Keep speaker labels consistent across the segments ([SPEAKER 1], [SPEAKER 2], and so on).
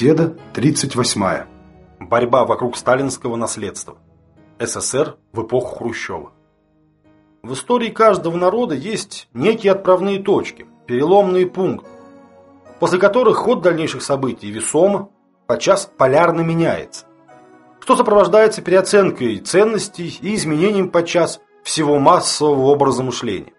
[SPEAKER 1] Беседа 38. Борьба вокруг сталинского наследства. СССР в эпоху Хрущева. В истории каждого народа есть некие отправные точки, переломные пункты, после которых ход дальнейших событий весомо, подчас полярно меняется, что сопровождается переоценкой ценностей и изменением подчас всего массового образа мышления.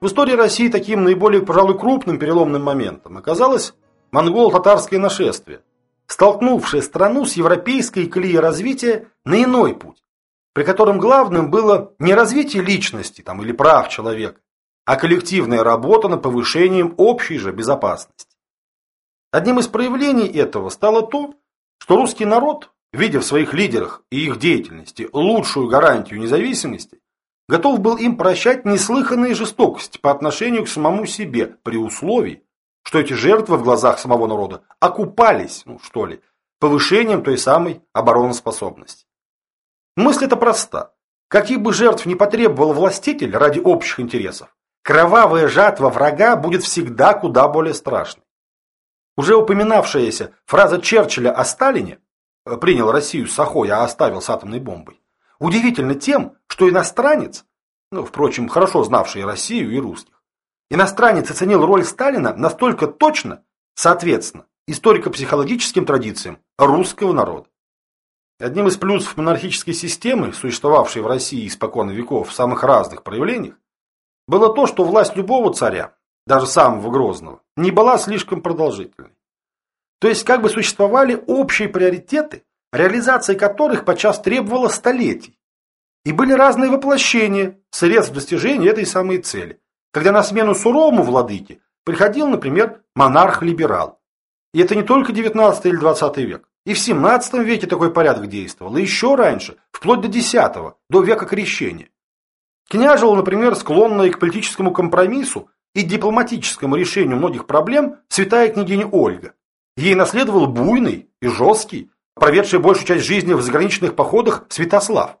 [SPEAKER 1] В истории России таким наиболее, пожалуй, крупным переломным моментом оказалось монголо-татарское нашествие, столкнувшее страну с европейской колеей развития на иной путь, при котором главным было не развитие личности там, или прав человека, а коллективная работа над повышением общей же безопасности. Одним из проявлений этого стало то, что русский народ, видя в своих лидерах и их деятельности лучшую гарантию независимости, готов был им прощать неслыханные жестокости по отношению к самому себе при условии, что эти жертвы в глазах самого народа окупались, ну что ли, повышением той самой обороноспособности. Мысль эта проста. Каких бы жертв не потребовал властитель ради общих интересов, кровавая жатва врага будет всегда куда более страшной. Уже упоминавшаяся фраза Черчилля о Сталине «принял Россию с Сахой, а оставил с атомной бомбой» удивительно тем, что иностранец, ну, впрочем, хорошо знавший Россию и русских, Иностранец оценил роль Сталина настолько точно, соответственно, историко-психологическим традициям русского народа. Одним из плюсов монархической системы, существовавшей в России испокон веков в самых разных проявлениях, было то, что власть любого царя, даже самого грозного, не была слишком продолжительной. То есть как бы существовали общие приоритеты, реализация которых подчас требовала столетий. И были разные воплощения средств достижения этой самой цели когда на смену суровому владыке приходил, например, монарх-либерал. И это не только 19 или 20 век. И в 17 веке такой порядок действовал, и еще раньше, вплоть до X, до века крещения. Княжила, например, склонная к политическому компромиссу и дипломатическому решению многих проблем святая княгиня Ольга. Ей наследовал буйный и жесткий, проведший большую часть жизни в заграничных походах Святослав,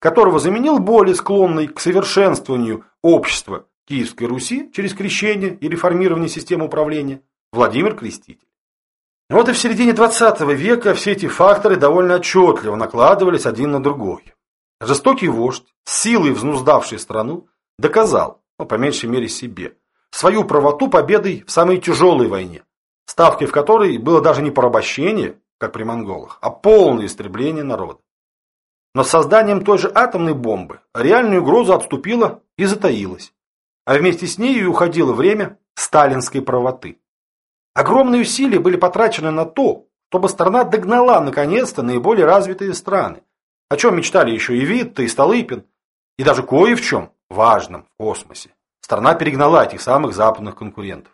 [SPEAKER 1] которого заменил более склонный к совершенствованию общества Киевской Руси через крещение и реформирование системы управления Владимир Креститель. Вот и в середине 20 века все эти факторы довольно отчетливо накладывались один на другой. Жестокий вождь, силой взнуздавший страну, доказал, ну, по меньшей мере себе, свою правоту победой в самой тяжелой войне, ставкой в которой было даже не порабощение, как при монголах, а полное истребление народа. Но с созданием той же атомной бомбы реальную угрозу отступила и затаилась а вместе с ней и уходило время сталинской правоты. Огромные усилия были потрачены на то, чтобы страна догнала наконец-то наиболее развитые страны, о чем мечтали еще и Витта, и Столыпин, и даже кое в чем важном космосе. Страна перегнала этих самых западных конкурентов.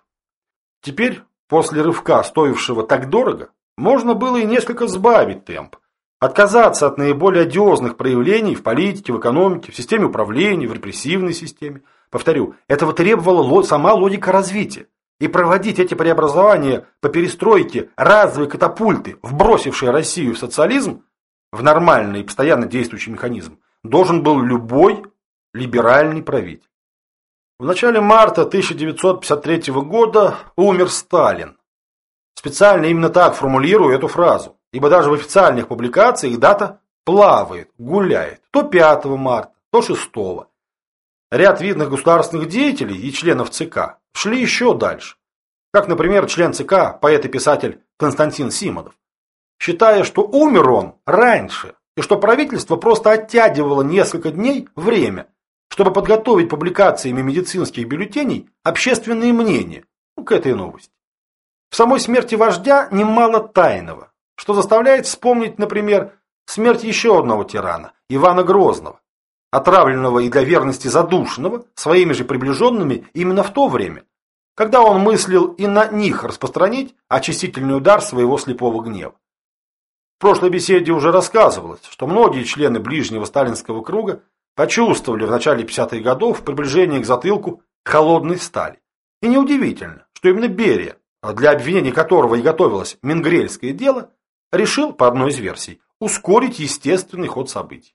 [SPEAKER 1] Теперь, после рывка, стоившего так дорого, можно было и несколько сбавить темп, отказаться от наиболее одиозных проявлений в политике, в экономике, в системе управления, в репрессивной системе, Повторю, этого требовала сама логика развития. И проводить эти преобразования по перестройке разовой катапульты, вбросившей Россию в социализм, в нормальный и постоянно действующий механизм, должен был любой либеральный правитель. В начале марта 1953 года умер Сталин. Специально именно так формулирую эту фразу, ибо даже в официальных публикациях дата плавает, гуляет, то 5 марта, то 6. Ряд видных государственных деятелей и членов ЦК шли еще дальше. Как, например, член ЦК, поэт и писатель Константин Симонов. Считая, что умер он раньше, и что правительство просто оттягивало несколько дней время, чтобы подготовить публикациями медицинских бюллетеней общественные мнения ну, к этой новости. В самой смерти вождя немало тайного, что заставляет вспомнить, например, смерть еще одного тирана, Ивана Грозного, отравленного и для верности задушенного своими же приближенными именно в то время, когда он мыслил и на них распространить очистительный удар своего слепого гнева. В прошлой беседе уже рассказывалось, что многие члены ближнего сталинского круга почувствовали в начале 50-х годов приближение к затылку холодной стали. И неудивительно, что именно Берия, для обвинения которого и готовилось Менгрельское дело, решил, по одной из версий, ускорить естественный ход событий.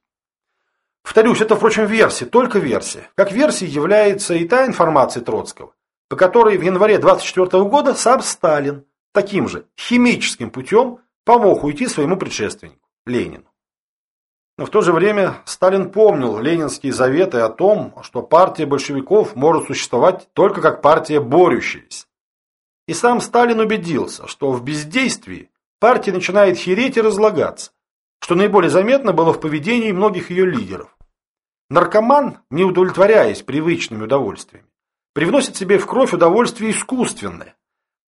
[SPEAKER 1] Повторюсь, это, впрочем, версия, только версия. Как версией является и та информация Троцкого, по которой в январе 24 года сам Сталин таким же химическим путем помог уйти своему предшественнику, Ленину. Но в то же время Сталин помнил ленинские заветы о том, что партия большевиков может существовать только как партия борющаяся. И сам Сталин убедился, что в бездействии партия начинает хереть и разлагаться, что наиболее заметно было в поведении многих ее лидеров. Наркоман, не удовлетворяясь привычными удовольствиями, привносит себе в кровь удовольствие искусственное.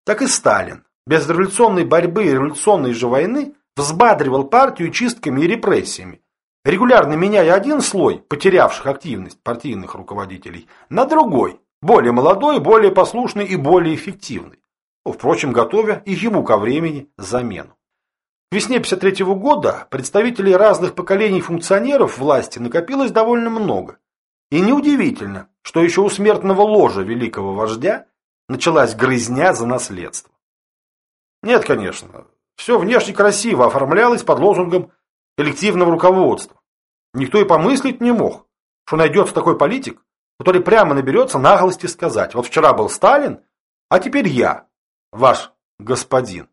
[SPEAKER 1] Так и Сталин, без революционной борьбы и революционной же войны, взбадривал партию чистками и репрессиями, регулярно меняя один слой потерявших активность партийных руководителей на другой, более молодой, более послушный и более эффективный, впрочем, готовя и ему ко времени замену. К весне 53 года представителей разных поколений функционеров власти накопилось довольно много. И неудивительно, что еще у смертного ложа великого вождя началась грызня за наследство. Нет, конечно, все внешне красиво оформлялось под лозунгом коллективного руководства. Никто и помыслить не мог, что найдется такой политик, который прямо наберется наглости сказать, вот вчера был Сталин, а теперь я, ваш господин.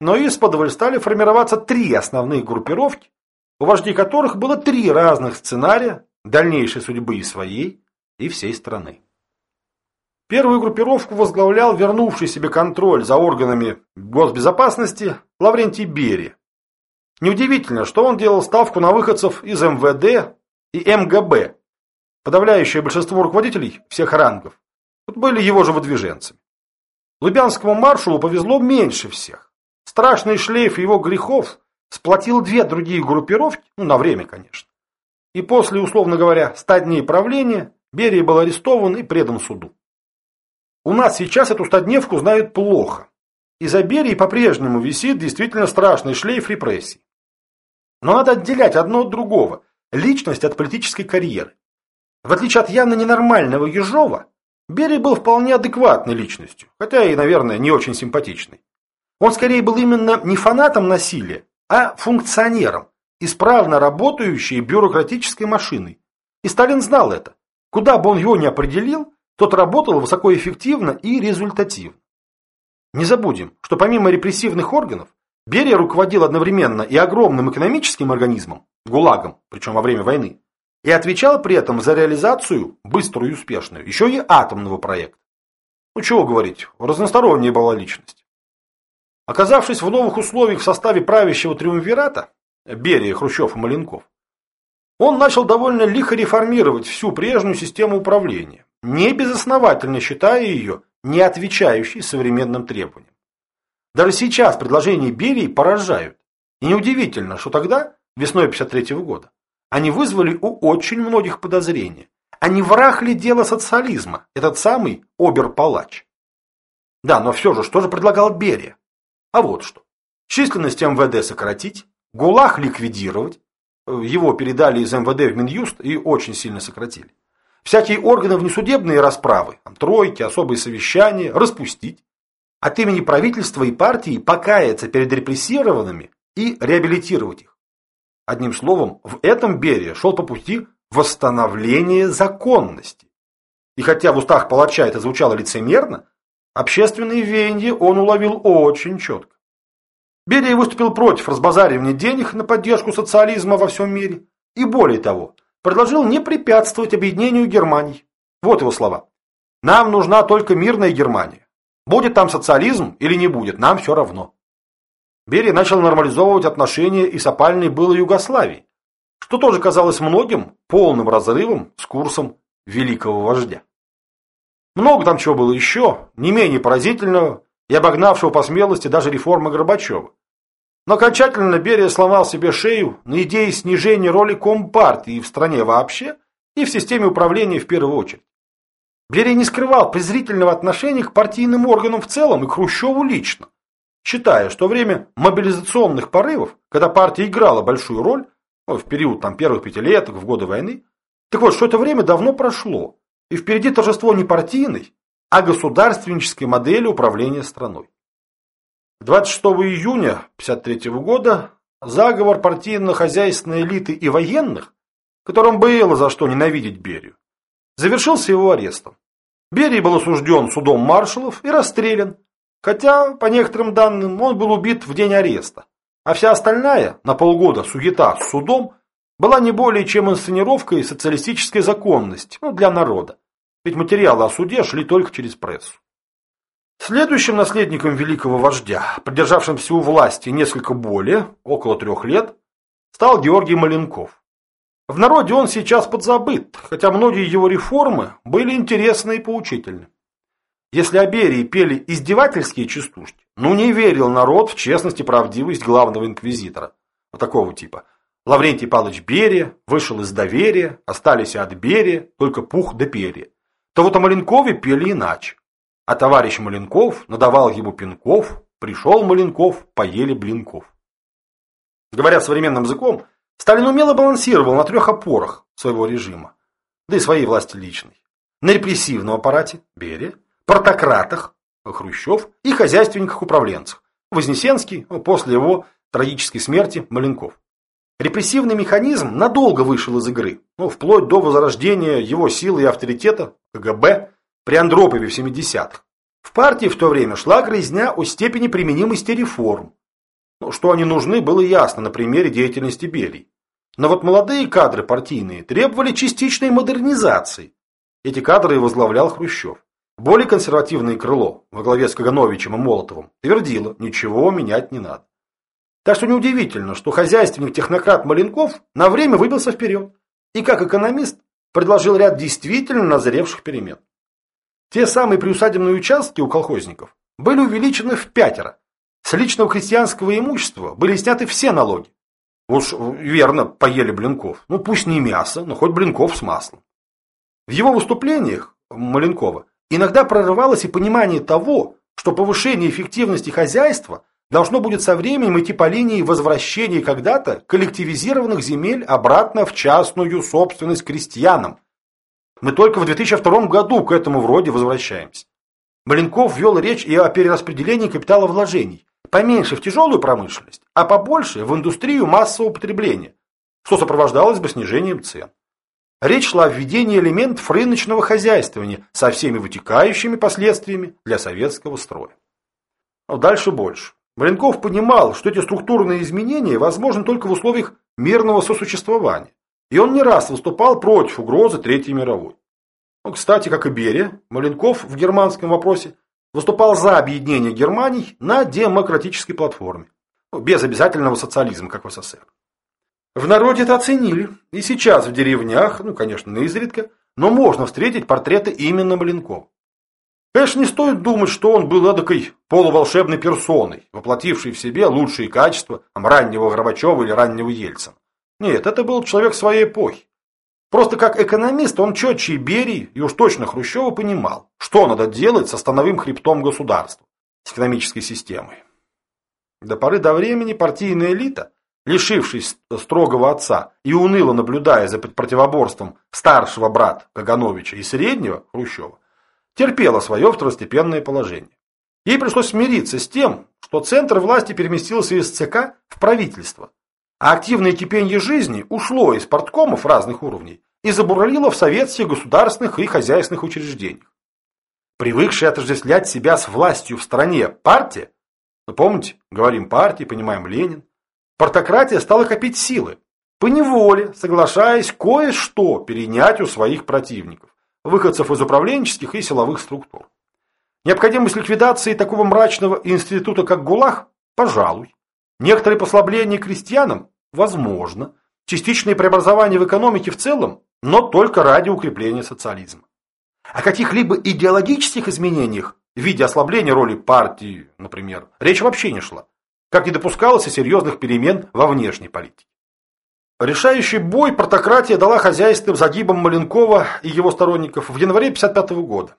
[SPEAKER 1] Но из-под стали формироваться три основные группировки, у вождей которых было три разных сценария дальнейшей судьбы и своей, и всей страны. Первую группировку возглавлял вернувший себе контроль за органами госбезопасности Лаврентий Берия. Неудивительно, что он делал ставку на выходцев из МВД и МГБ. Подавляющее большинство руководителей всех рангов были его же выдвиженцами. Лубянскому маршалу повезло меньше всех. Страшный шлейф его грехов сплотил две другие группировки, ну, на время, конечно. И после, условно говоря, ста дней правления Берия был арестован и предан суду. У нас сейчас эту стодневку знают плохо. И за Берией по-прежнему висит действительно страшный шлейф репрессий. Но надо отделять одно от другого – личность от политической карьеры. В отличие от явно ненормального Ежова, Берия был вполне адекватной личностью, хотя и, наверное, не очень симпатичной. Он скорее был именно не фанатом насилия, а функционером, исправно работающей бюрократической машиной. И Сталин знал это. Куда бы он его ни определил, тот работал высокоэффективно и результативно. Не забудем, что помимо репрессивных органов, Берия руководил одновременно и огромным экономическим организмом, ГУЛАГом, причем во время войны, и отвечал при этом за реализацию, быструю и успешную, еще и атомного проекта. Ну чего говорить, разносторонняя была личность. Оказавшись в новых условиях в составе правящего триумвирата, Берия, Хрущев и Маленков, он начал довольно лихо реформировать всю прежнюю систему управления, не безосновательно считая ее не отвечающей современным требованиям. Даже сейчас предложения Берии поражают. И неудивительно, что тогда, весной 53 года, они вызвали у очень многих подозрения. А не враг ли дело социализма, этот самый обер-палач? Да, но все же, что же предлагал Берия? А вот что. Численность МВД сократить, ГУЛАГ ликвидировать. Его передали из МВД в Минюст и очень сильно сократили. Всякие органы внесудебные расправы, тройки, особые совещания, распустить. От имени правительства и партии покаяться перед репрессированными и реабилитировать их. Одним словом, в этом Берия шел по пути восстановления законности. И хотя в устах палача это звучало лицемерно, Общественные веяния он уловил очень четко. Берия выступил против разбазаривания денег на поддержку социализма во всем мире и, более того, предложил не препятствовать объединению Германии. Вот его слова. «Нам нужна только мирная Германия. Будет там социализм или не будет, нам все равно». Берия начал нормализовывать отношения и с опальной былой Югославией, что тоже казалось многим полным разрывом с курсом великого вождя. Много там чего было еще, не менее поразительного и обогнавшего по смелости даже реформы Горбачева. Но окончательно Берия сломал себе шею на идее снижения роли Компартии в стране вообще и в системе управления в первую очередь. Берия не скрывал презрительного отношения к партийным органам в целом и Хрущеву лично, считая, что время мобилизационных порывов, когда партия играла большую роль, ну, в период там, первых пятилеток, в годы войны, так вот, что это время давно прошло, и впереди торжество не партийной, а государственнической модели управления страной. 26 июня 1953 года заговор партийно-хозяйственной элиты и военных, которым было за что ненавидеть Берию, завершился его арестом. Берия был осужден судом маршалов и расстрелян, Хотя, по некоторым данным, он был убит в день ареста. А вся остальная, на полгода суета с судом, была не более чем инсценировкой социалистической законности ну, для народа. Ведь материалы о суде шли только через прессу. Следующим наследником великого вождя, продержавшимся у власти несколько более, около трех лет, стал Георгий Маленков. В народе он сейчас подзабыт, хотя многие его реформы были интересны и поучительны. Если о Берии пели издевательские частушки, ну не верил народ в честность и правдивость главного инквизитора. Вот такого типа. Лаврентий Павлович Берия вышел из доверия, остались от Берия, только пух да перья. То вот о Маленкове пели иначе. А товарищ Маленков надавал ему пинков, пришел Маленков, поели блинков. Говоря современным языком, Сталин умело балансировал на трех опорах своего режима, да и своей власти личной. На репрессивном аппарате – Берия, протократах Хрущев и хозяйственниках-управленцах Вознесенский после его трагической смерти Маленков. Репрессивный механизм надолго вышел из игры, ну, вплоть до возрождения его силы и авторитета КГБ при Андропове в 70-х. В партии в то время шла грязня о степени применимости реформ. Ну, что они нужны, было ясно на примере деятельности Берии. Но вот молодые кадры партийные требовали частичной модернизации. Эти кадры возглавлял Хрущев. Более консервативное крыло во главе с Кагановичем и Молотовым твердило, ничего менять не надо. Так что неудивительно, что хозяйственник-технократ Маленков на время выбился вперед и, как экономист, предложил ряд действительно назревших перемен. Те самые приусадебные участки у колхозников были увеличены в пятеро. С личного крестьянского имущества были сняты все налоги. Уж верно, поели блинков. Ну пусть не мясо, но хоть блинков с маслом. В его выступлениях Маленкова Иногда прорывалось и понимание того, что повышение эффективности хозяйства должно будет со временем идти по линии возвращения когда-то коллективизированных земель обратно в частную собственность крестьянам. Мы только в 2002 году к этому вроде возвращаемся. Маленков вел речь и о перераспределении капитала вложений. Поменьше в тяжелую промышленность, а побольше в индустрию массового потребления, что сопровождалось бы снижением цен. Речь шла о введении элементов рыночного хозяйствования со всеми вытекающими последствиями для советского строя. Но дальше больше. Маленков понимал, что эти структурные изменения возможны только в условиях мирного сосуществования. И он не раз выступал против угрозы Третьей мировой. Ну, кстати, как и Берия, Маленков в германском вопросе выступал за объединение Германий на демократической платформе, ну, без обязательного социализма, как в СССР. В народе это оценили, и сейчас в деревнях, ну, конечно, изредка, но можно встретить портреты именно Маленкова. Конечно, не стоит думать, что он был эдакой полуволшебной персоной, воплотившей в себе лучшие качества раннего Горбачева или раннего Ельцина. Нет, это был человек своей эпохи. Просто как экономист он четче Берии и уж точно Хрущева понимал, что надо делать со становым хребтом государства, с экономической системой. До поры до времени партийная элита лишившись строгого отца и уныло наблюдая за противоборством старшего брата Кагановича и среднего Хрущева, терпела свое второстепенное положение. Ей пришлось смириться с тем, что центр власти переместился из ЦК в правительство, а активное кипение жизни ушло из порткомов разных уровней и забурлило в советских государственных и хозяйственных учреждениях. Привыкшая отождествлять себя с властью в стране партия, ну, помните, говорим партии, понимаем Ленин, Партократия стала копить силы, поневоле соглашаясь кое-что перенять у своих противников, выходцев из управленческих и силовых структур. Необходимость ликвидации такого мрачного института, как ГУЛАГ, пожалуй. Некоторые послабления крестьянам, возможно. Частичные преобразования в экономике в целом, но только ради укрепления социализма. О каких-либо идеологических изменениях в виде ослабления роли партии, например, речь вообще не шла как не допускалось и серьезных перемен во внешней политике. Решающий бой протократия дала хозяйственным загибам Маленкова и его сторонников в январе 1955 года.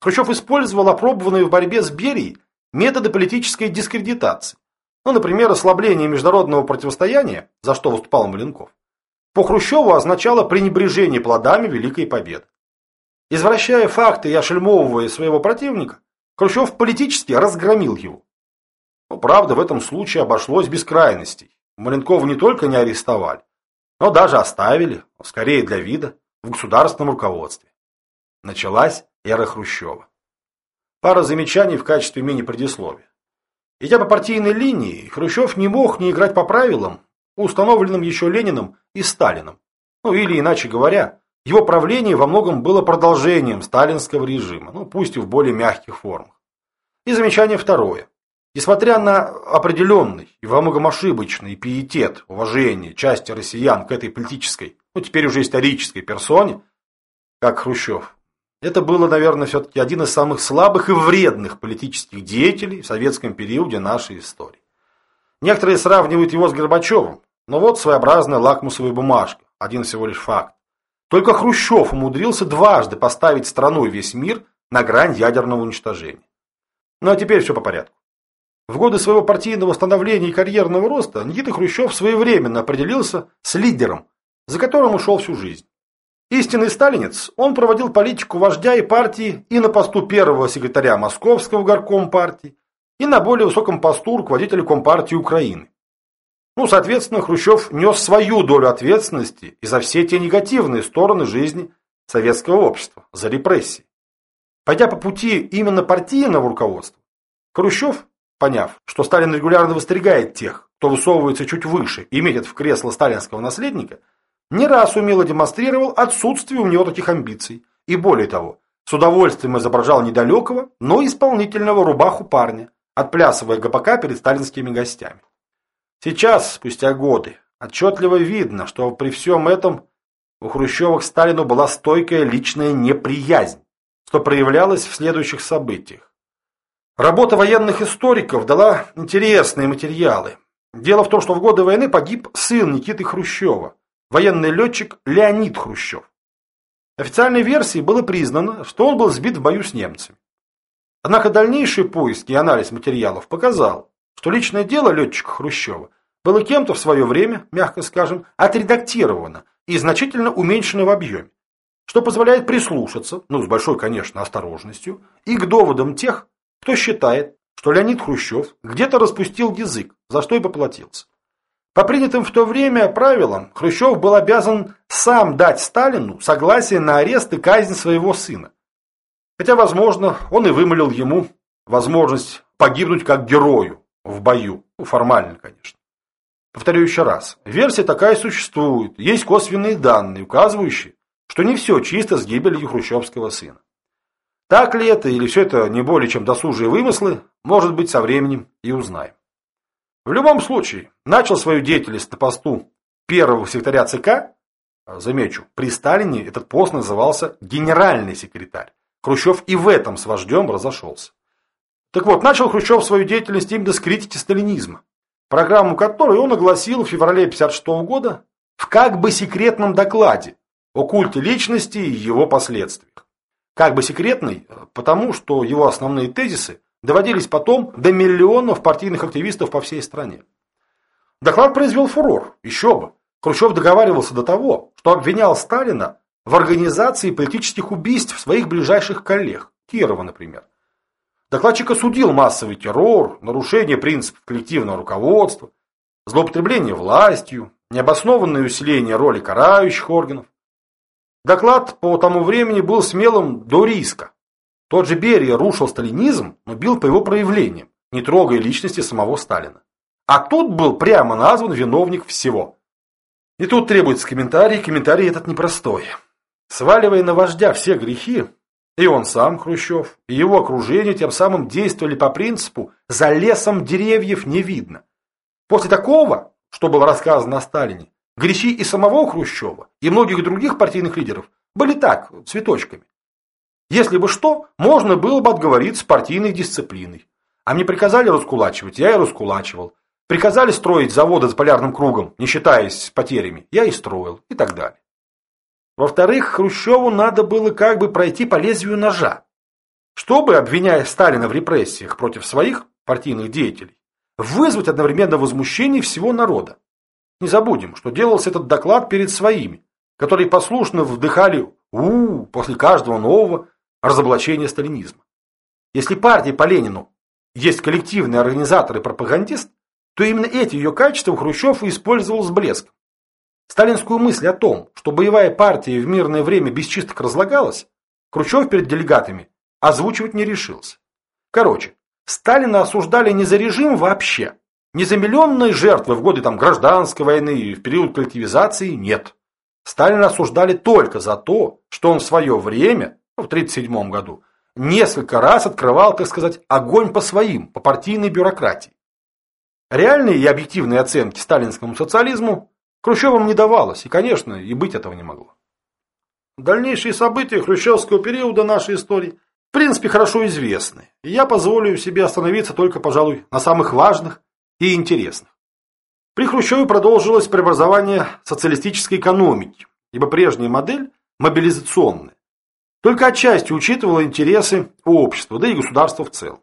[SPEAKER 1] Хрущев использовал опробованные в борьбе с Берией методы политической дискредитации. Ну, например, ослабление международного противостояния, за что выступал Маленков, по Хрущеву означало пренебрежение плодами Великой Победы. Извращая факты и ошельмовывая своего противника, Хрущев политически разгромил его. Но, правда, в этом случае обошлось без крайностей. Маленкова не только не арестовали, но даже оставили, скорее для вида, в государственном руководстве. Началась эра Хрущева. Пара замечаний в качестве мини-предисловия. Идя по партийной линии, Хрущев не мог не играть по правилам, установленным еще Лениным и Сталиным. Ну или иначе говоря, его правление во многом было продолжением сталинского режима, ну пусть и в более мягких формах. И замечание второе. Несмотря на определенный и во многом ошибочный пиетет, уважение части россиян к этой политической, ну теперь уже исторической персоне, как Хрущев, это было, наверное, все-таки один из самых слабых и вредных политических деятелей в советском периоде нашей истории. Некоторые сравнивают его с Горбачевым, но вот своеобразная лакмусовая бумажка, один всего лишь факт. Только Хрущев умудрился дважды поставить страну и весь мир на грань ядерного уничтожения. Ну а теперь все по порядку. В годы своего партийного становления и карьерного роста Никита Хрущев своевременно определился с лидером, за которым ушел всю жизнь. Истинный сталинец, он проводил политику вождя и партии и на посту первого секретаря Московского горком партии, и на более высоком посту руководителя Компартии Украины. Ну, соответственно, Хрущев нес свою долю ответственности и за все те негативные стороны жизни советского общества, за репрессии. Пойдя по пути именно партийного руководства, Хрущев, поняв, что Сталин регулярно выстригает тех, кто высовывается чуть выше и метит в кресло сталинского наследника, не раз умело демонстрировал отсутствие у него таких амбиций. И более того, с удовольствием изображал недалекого, но исполнительного рубаху парня, отплясывая ГПК перед сталинскими гостями. Сейчас, спустя годы, отчетливо видно, что при всем этом у Хрущева к Сталину была стойкая личная неприязнь, что проявлялось в следующих событиях. Работа военных историков дала интересные материалы. Дело в том, что в годы войны погиб сын Никиты Хрущева, военный летчик Леонид Хрущев. Официальной версией было признано, что он был сбит в бою с немцами. Однако дальнейший поиск и анализ материалов показал, что личное дело летчика Хрущева было кем-то в свое время, мягко скажем, отредактировано и значительно уменьшено в объеме, что позволяет прислушаться, ну, с большой, конечно, осторожностью, и к доводам тех, кто считает, что Леонид Хрущев где-то распустил язык, за что и поплатился. По принятым в то время правилам, Хрущев был обязан сам дать Сталину согласие на арест и казнь своего сына. Хотя, возможно, он и вымолил ему возможность погибнуть как герою, в бою. Ну, формально, конечно. Повторю еще раз. Версия такая существует. Есть косвенные данные, указывающие, что не все чисто с гибелью хрущевского сына. Так ли это или все это не более чем досужие вымыслы, может быть, со временем и узнаем. В любом случае, начал свою деятельность на посту первого секретаря ЦК, замечу, при Сталине этот пост назывался генеральный секретарь. Хрущев и в этом с вождем разошелся. Так вот, начал Хрущев свою деятельность именно с критики сталинизма, программу которой он огласил в феврале 1956 года в как бы секретном докладе о культе личности и его последствиях. Как бы секретный, потому что его основные тезисы доводились потом до миллионов партийных активистов по всей стране. Доклад произвел фурор, еще бы. Хрущев договаривался до того, что обвинял Сталина в организации политических убийств своих ближайших коллег, Кирова, например. Докладчик осудил массовый террор, нарушение принципов коллективного руководства, злоупотребление властью, необоснованное усиление роли карающих органов. Доклад по тому времени был смелым до риска. Тот же Берия рушил сталинизм, но бил по его проявлениям, не трогая личности самого Сталина. А тут был прямо назван виновник всего. И тут требуется комментарий, комментарий этот непростой. Сваливая на вождя все грехи, и он сам, Хрущев, и его окружение тем самым действовали по принципу «за лесом деревьев не видно». После такого, что было рассказано о Сталине, грехи и самого Хрущева, и многих других партийных лидеров были так, цветочками. Если бы что, можно было бы отговориться партийной дисциплиной. А мне приказали раскулачивать, я и раскулачивал. Приказали строить заводы с полярным кругом, не считаясь потерями, я и строил, и так далее. Во-вторых, Хрущеву надо было как бы пройти по лезвию ножа, чтобы, обвиняя Сталина в репрессиях против своих партийных деятелей, вызвать одновременно возмущение всего народа. Не забудем, что делался этот доклад перед своими, которые послушно вдыхали у, после каждого нового разоблачения сталинизма. Если партия по Ленину есть коллективный организатор и пропагандист, то именно эти ее качества Хрущев использовал с блеском. Сталинскую мысль о том, что боевая партия в мирное время без чисток разлагалась, Хрущев перед делегатами озвучивать не решился. Короче, Сталина осуждали не за режим вообще, не за миллионные жертвы в годы там, гражданской войны и в период коллективизации, нет. Сталина осуждали только за то, что он в свое время, ну, в 1937 году, несколько раз открывал, так сказать, огонь по своим, по партийной бюрократии. Реальные и объективные оценки сталинскому социализму Хрущевым не давалось, и, конечно, и быть этого не могло. Дальнейшие события хрущевского периода нашей истории в принципе хорошо известны, и я позволю себе остановиться только, пожалуй, на самых важных и интересных. При Хрущеве продолжилось преобразование социалистической экономики, ибо прежняя модель, мобилизационная, только отчасти учитывала интересы общества, да и государства в целом.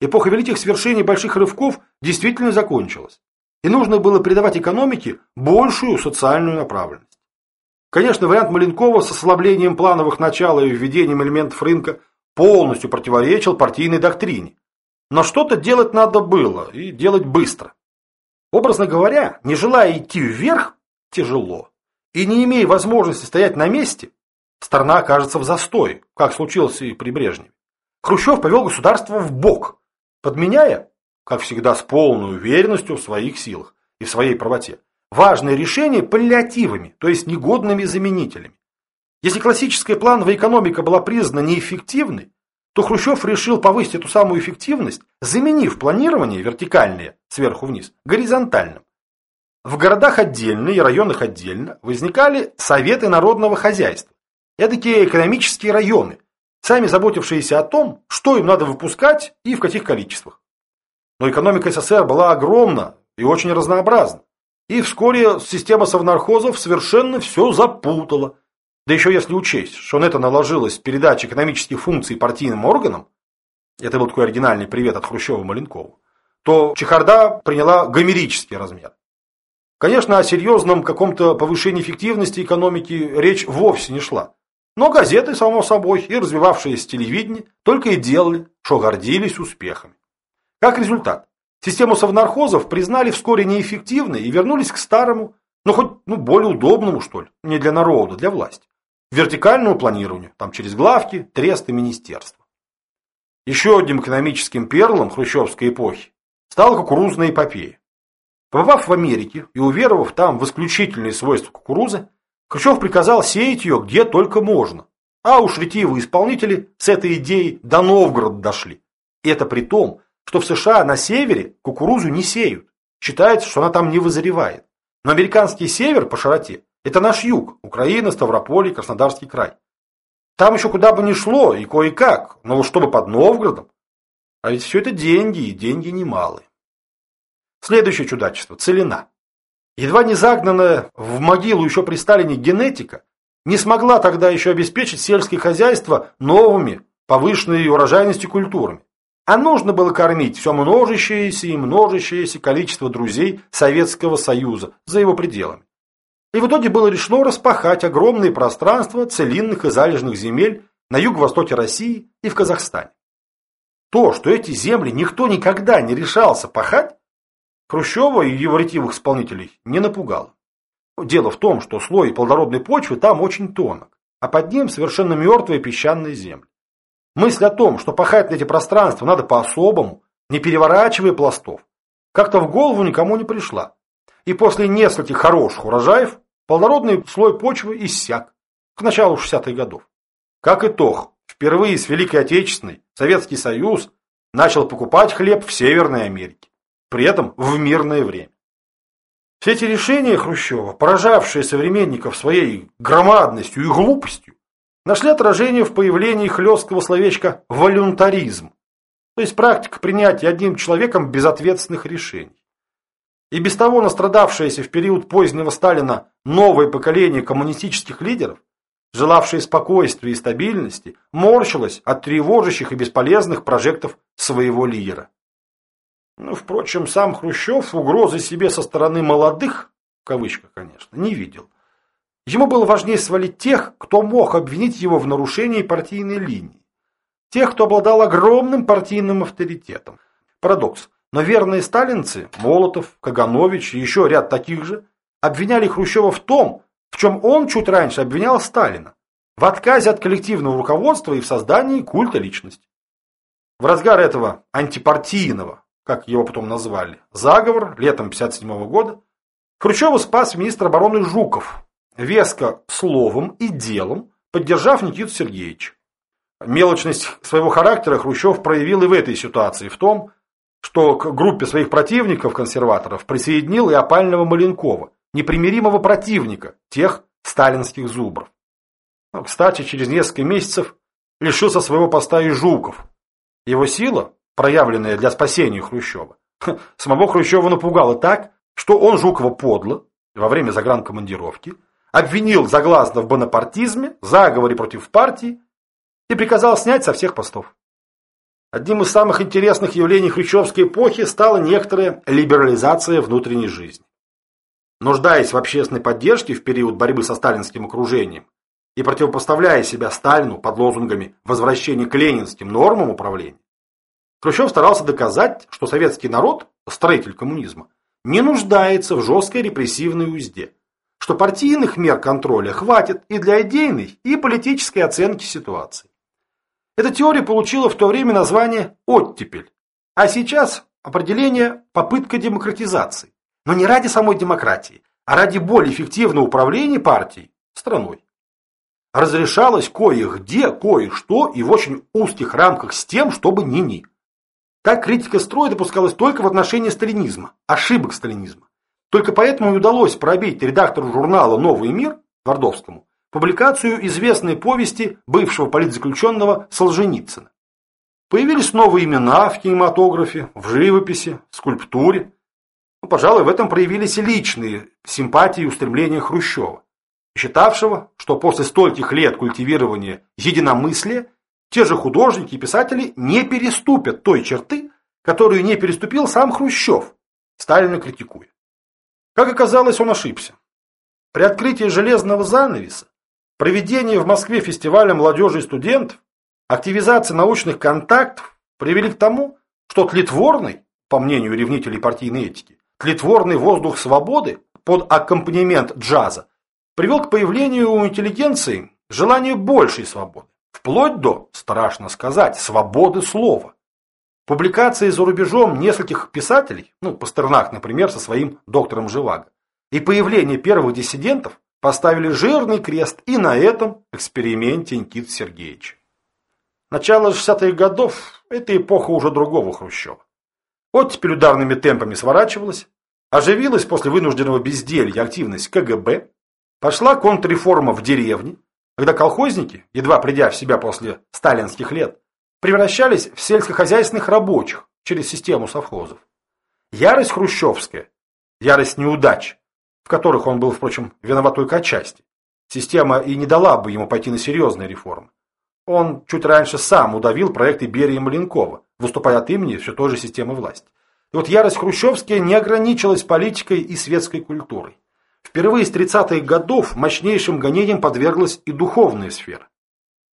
[SPEAKER 1] Эпоха великих свершений больших рывков действительно закончилась, и нужно было придавать экономике большую социальную направленность. Конечно, вариант Маленкова с ослаблением плановых начал и введением элементов рынка полностью противоречил партийной доктрине. Но что-то делать надо было, и делать быстро. Образно говоря, не желая идти вверх, тяжело. И не имея возможности стоять на месте, страна окажется в застой, как случилось и при Брежневе. Хрущев повел государство в бок, подменяя, как всегда с полной уверенностью в своих силах и в своей правоте, важные решения паллиативами, то есть негодными заменителями. Если классическая плановая экономика была признана неэффективной, то Хрущев решил повысить эту самую эффективность, заменив планирование вертикальное, сверху вниз, горизонтальным. В городах отдельно и районах отдельно возникали советы народного хозяйства, эдакие экономические районы, сами заботившиеся о том, что им надо выпускать и в каких количествах. Но экономика СССР была огромна и очень разнообразна. И вскоре система совнархозов совершенно все запутала. Да еще если учесть, что на это наложилась передача экономических функций партийным органам, это был такой оригинальный привет от Хрущева Маленкову, то чехарда приняла гомерический размер. Конечно, о серьезном каком-то повышении эффективности экономики речь вовсе не шла. Но газеты, само собой, и развивавшееся телевидение только и делали, что гордились успехами. Как результат, систему совнархозов признали вскоре неэффективной и вернулись к старому, ну хоть ну, более удобному, что ли, не для народа, для власти. Вертикальному планированию, там через главки, тресты, министерства. Еще одним экономическим перлом хрущевской эпохи стала кукурузная эпопея. Побывав в Америке и уверовав там в исключительные свойства кукурузы, Хрущев приказал сеять ее где только можно. А уж ретивые исполнители с этой идеей до Новгорода дошли. И это при том, что в США на севере кукурузу не сеют. Считается, что она там не вызревает. Но американский север по широте – это наш юг, Украина, Ставрополь, Краснодарский край. Там еще куда бы ни шло, и кое-как, но вот чтобы под Новгородом. А ведь все это деньги, и деньги немалые. Следующее чудачество – целина. Едва не загнанная в могилу еще при Сталине генетика не смогла тогда еще обеспечить сельское хозяйство новыми, повышенной урожайностью культурами. А нужно было кормить все множащееся и множащееся количество друзей Советского Союза за его пределами. И в итоге было решено распахать огромные пространства целинных и залежных земель на юго-востоке России и в Казахстане. То, что эти земли никто никогда не решался пахать, Хрущева и его ретивых исполнителей не напугало. Дело в том, что слой плодородной почвы там очень тонок, а под ним совершенно мертвые песчаные земли. Мысль о том, что пахать на эти пространства надо по-особому, не переворачивая пластов, как-то в голову никому не пришла. И после нескольких хороших урожаев плодородный слой почвы иссяк к началу 60-х годов. Как итог, впервые с Великой Отечественной Советский Союз начал покупать хлеб в Северной Америке, при этом в мирное время. Все эти решения Хрущева, поражавшие современников своей громадностью и глупостью, нашли отражение в появлении хлесткого словечка «волюнтаризм», то есть практика принятия одним человеком безответственных решений. И без того настрадавшееся в период позднего Сталина новое поколение коммунистических лидеров, желавшее спокойствия и стабильности, морщилось от тревожащих и бесполезных прожектов своего лидера. Ну, впрочем, сам Хрущев угрозы себе со стороны молодых, в кавычках, конечно, не видел. Ему было важнее свалить тех, кто мог обвинить его в нарушении партийной линии. Тех, кто обладал огромным партийным авторитетом. Парадокс. Но верные сталинцы, Молотов, Каганович и еще ряд таких же, обвиняли Хрущева в том, в чем он чуть раньше обвинял Сталина. В отказе от коллективного руководства и в создании культа личности. В разгар этого антипартийного, как его потом назвали, заговор летом 1957 года Хрущева спас министр обороны Жуков, веско словом и делом поддержав Никиту Сергеевича. Мелочность своего характера Хрущев проявил и в этой ситуации, в том, что к группе своих противников-консерваторов присоединил и опального Маленкова, непримиримого противника тех сталинских зубров. Но, кстати, через несколько месяцев лишился своего поста и Жуков. Его сила, проявленная для спасения Хрущева, самого Хрущева напугала так, что он Жукова подло, во время загранкомандировки, обвинил загласно в бонапартизме, заговоре против партии и приказал снять со всех постов. Одним из самых интересных явлений хрущевской эпохи стала некоторая либерализация внутренней жизни. Нуждаясь в общественной поддержке в период борьбы со сталинским окружением и противопоставляя себя Сталину под лозунгами возвращения к ленинским нормам управления, Хрущев старался доказать, что советский народ, строитель коммунизма, не нуждается в жесткой репрессивной узде, что партийных мер контроля хватит и для идейной, и политической оценки ситуации. Эта теория получила в то время название «оттепель», а сейчас определение «попытка демократизации», но не ради самой демократии, а ради более эффективного управления партией, страной. Разрешалось кое-где, кое-что и в очень узких рамках с тем, чтобы ни-ни. Так критика строя допускалась только в отношении сталинизма, ошибок сталинизма. Только поэтому и удалось пробить редактору журнала «Новый мир» Твардовскому публикацию известной повести бывшего политзаключенного Солженицына. Появились новые имена в кинематографе, в живописи, скульптуре. Ну, пожалуй, в этом проявились и личные симпатии и устремления Хрущева, считавшего, что после стольких лет культивирования единомыслия те же художники и писатели не переступят той черты, которую не переступил сам Хрущев, Сталина критикуя. Как оказалось, он ошибся. При открытии железного занавеса Проведение в Москве фестиваля молодежи и студентов, активизация научных контактов привели к тому, что тлетворный, по мнению ревнителей партийной этики, тлетворный воздух свободы под аккомпанемент джаза привел к появлению у интеллигенции желания большей свободы, вплоть до, страшно сказать, свободы слова. Публикации за рубежом нескольких писателей, ну, Пастернак, например, со своим доктором Живаго, и появление первых диссидентов поставили жирный крест и на этом эксперименте Никиты Сергеевича. Начало 60-х годов – это эпоха уже другого Хрущева. Оттепель ударными темпами сворачивалась, оживилась после вынужденного безделья активность КГБ, пошла контрреформа в деревне, когда колхозники, едва придя в себя после сталинских лет, превращались в сельскохозяйственных рабочих через систему совхозов. Ярость хрущевская, ярость неудач, в которых он был, впрочем, виноват только отчасти. Система и не дала бы ему пойти на серьезные реформы. Он чуть раньше сам удавил проекты Берии и Маленкова, выступая от имени все той же системы власти. И вот ярость Хрущевская не ограничилась политикой и светской культурой. Впервые с 30-х годов мощнейшим гонением подверглась и духовная сфера.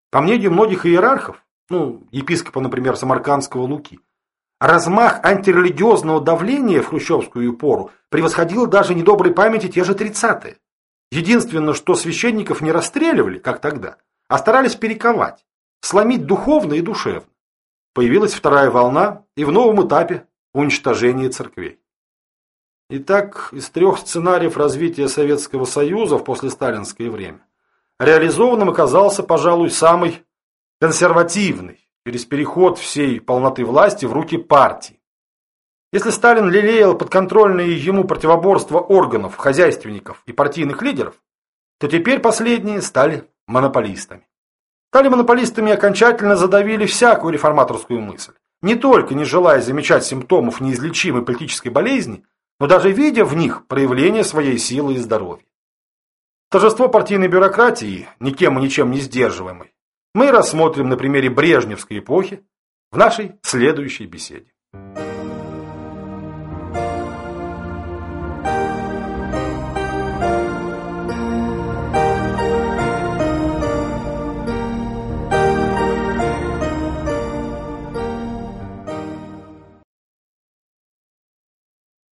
[SPEAKER 1] По мнению многих иерархов, ну, епископа, например, Самаркандского Луки, Размах антирелигиозного давления в хрущевскую пору превосходил даже недоброй памяти те же 30-е. Единственное, что священников не расстреливали, как тогда, а старались перековать, сломить духовно и душевно. Появилась вторая волна и в новом этапе уничтожения церквей. Итак, из трех сценариев развития Советского Союза в послесталинское время реализованным оказался, пожалуй, самый консервативный, через переход всей полноты власти в руки партии. Если Сталин лелеял подконтрольные ему противоборство органов, хозяйственников и партийных лидеров, то теперь последние стали монополистами. Стали монополистами окончательно задавили всякую реформаторскую мысль, не только не желая замечать симптомов неизлечимой политической болезни, но даже видя в них проявление своей силы и здоровья. Торжество партийной бюрократии, никем и ничем не сдерживаемой, мы рассмотрим на примере Брежневской эпохи в нашей следующей беседе.